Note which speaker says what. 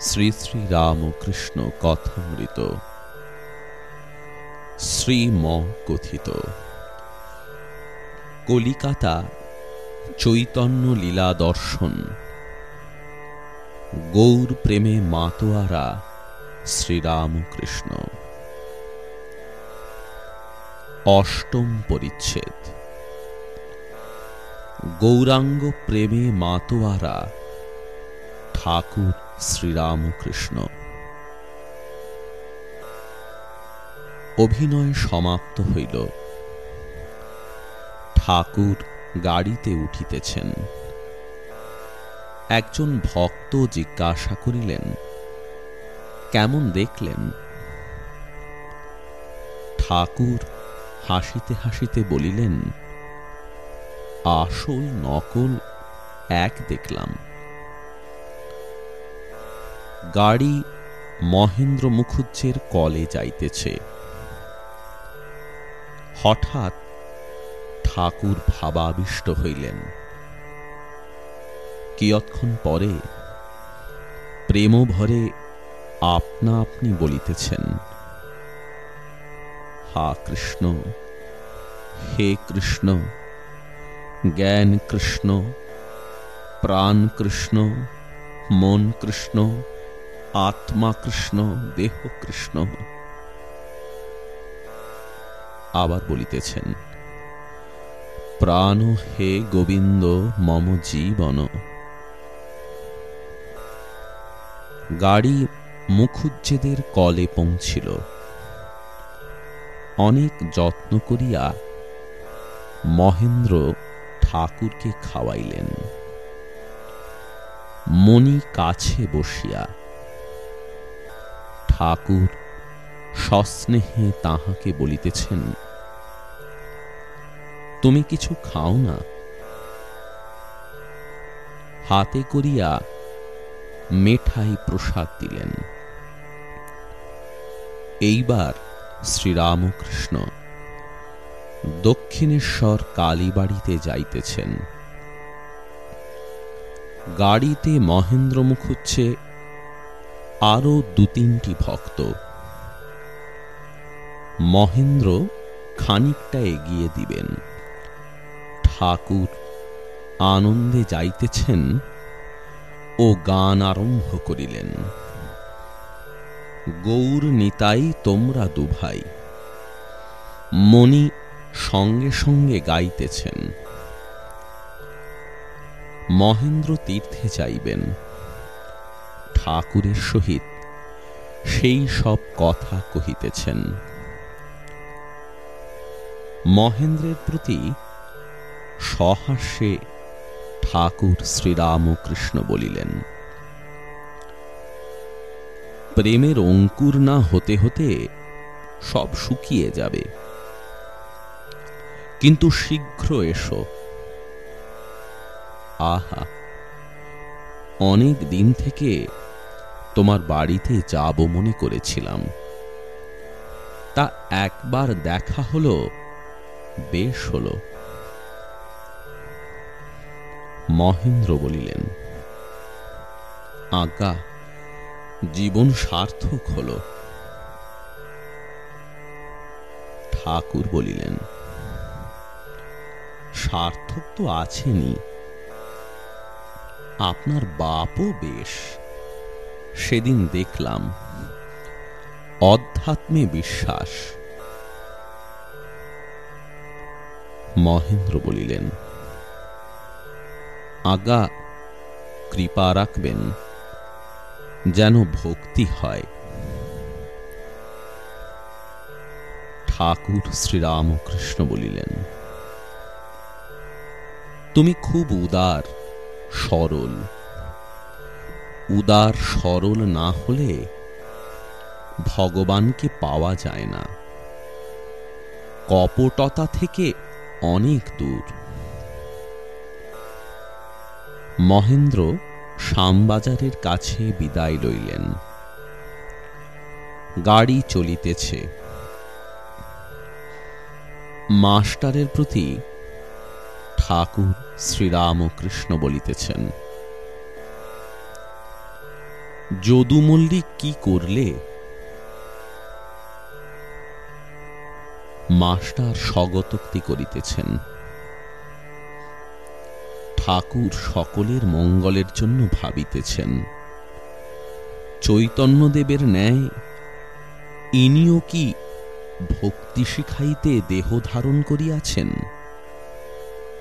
Speaker 1: শ্রী শ্রী রামকৃষ্ণ কথামৃত। শ্রীম কথিত কলিকাতা চৈতন্য লীলা দর্শন। গৌর প্রেমে মাতোয়ারা শ্রীরামকৃষ্ণ অষ্টম পরিচ্ছেদ। গৌরাঙ্গ প্রেমে মাতোয়ারা ঠাকুর শ্রীরামকৃষ্ণ। অভিনয় সমাপ্ত হইল। ঠাকুর গাড়িতে উঠিতেছেন। একজন ভক্ত জিজ্ঞাসা করিলেন, কেমন দেখলেন? ঠাকুর হাসিতে হাসিতে বলিলেন, আসল নকল এক দেখলাম। গাড়ি মহেন্দ্র মুখুজ্জের কলে যাইতেছে। হঠাৎ ঠাকুর ভাবাবিষ্ট হইলেন। কিয়ৎক্ষণ পরে প্রেম ভরে আপনা আপনি বলিতেছেন, হা কৃষ্ণ, হে কৃষ্ণ, জ্ঞান কৃষ্ণ, প্রাণ কৃষ্ণ, মন কৃষ্ণ আত্মা কৃষ্ণ, দেহ কৃষ্ণ। আবার বলিতেছেন, প্রাণ হে গোবিন্দ, মম জীবন। গাড়ি মুখুজ্জেদের কলে পৌঁছিল। অনেক যত্ন করিয়া মহেন্দ্র ঠাকুরকে খাওয়াইলেন। মণি কাছে বসিয়া ঠাকুর সস্নেহে তাহাকে বলিতেছেন, তুমি কিছু খাও না। হাতে করিয়া মেঠাই প্রসাদ দিলেন। এইবার শ্রীরামকৃষ্ণ দক্ষিণেশ্বর কালীবাড়িতে যাইতেছেন। গাড়িতে মহেন্দ্র মুখুচ্ছে আরও দু তিনটি ভক্ত। মহেন্দ্র খানিকটা এগিয়ে দিবেন। ঠাকুর আনন্দে যাইতেছেন ও গান আরম্ভ করিলেন। গৌর নিতাই তোমরা দুভাই। মণি সঙ্গে সঙ্গে গাইতেছেন। মহেন্দ্র তীর্থে যাইবেন। ঠাকুরের সহিত সেই সব কথা কহিতেছেন। মহেন্দ্রের প্রতি সহাস্যে ঠাকুর শ্রীরামকৃষ্ণ বলিলেন, প্রেমের অঙ্কুর না হতে হতে সব শুকিয়ে যাবে। কিন্তু শীঘ্র এসো। আহা, অনেক দিন থেকে তোমার বাড়িতে যাব মনে করেছিলাম। তা একবার দেখা হলো, বেশ হলো। মহেন্দ্র বলিলেন, আজ্ঞা, জীবন সার্থক হল। ঠাকুর বলিলেন, সার্থক তো আছেনি আপনার বাপও বেশ। সেদিন দেখলাম অধ্যাত্মে বিশ্বাস। মহেন্দ্র বলিলেন, আগা, কৃপা রাখবেন, যেন ভক্তি হয়। ঠাকুর শ্রীরামকৃষ্ণ বলিলেন, তুমি খুব উদার, সরল উদার সরল না হলে ভগবানকে পাওয়া যায় না। কপটতা থেকে অনেক দূর। মহেন্দ্র শ্যামবাজারের কাছে বিদায় লইলেন। গাড়ি চলিতেছে। মাস্টারের প্রতি ঠাকুর শ্রীরামকৃষ্ণ বলিতেছেন যদু মল্লিক কি করলে? মাস্টার স্বগতোক্তি করিতেছেন। ঠাকুর সকলের মঙ্গলের জন্য ভাবিতেছেন। চৈতন্যদেবের ন্যায় ইনিও কি ভক্তি শিখাইতে দেহ ধারণ করিয়াছেন?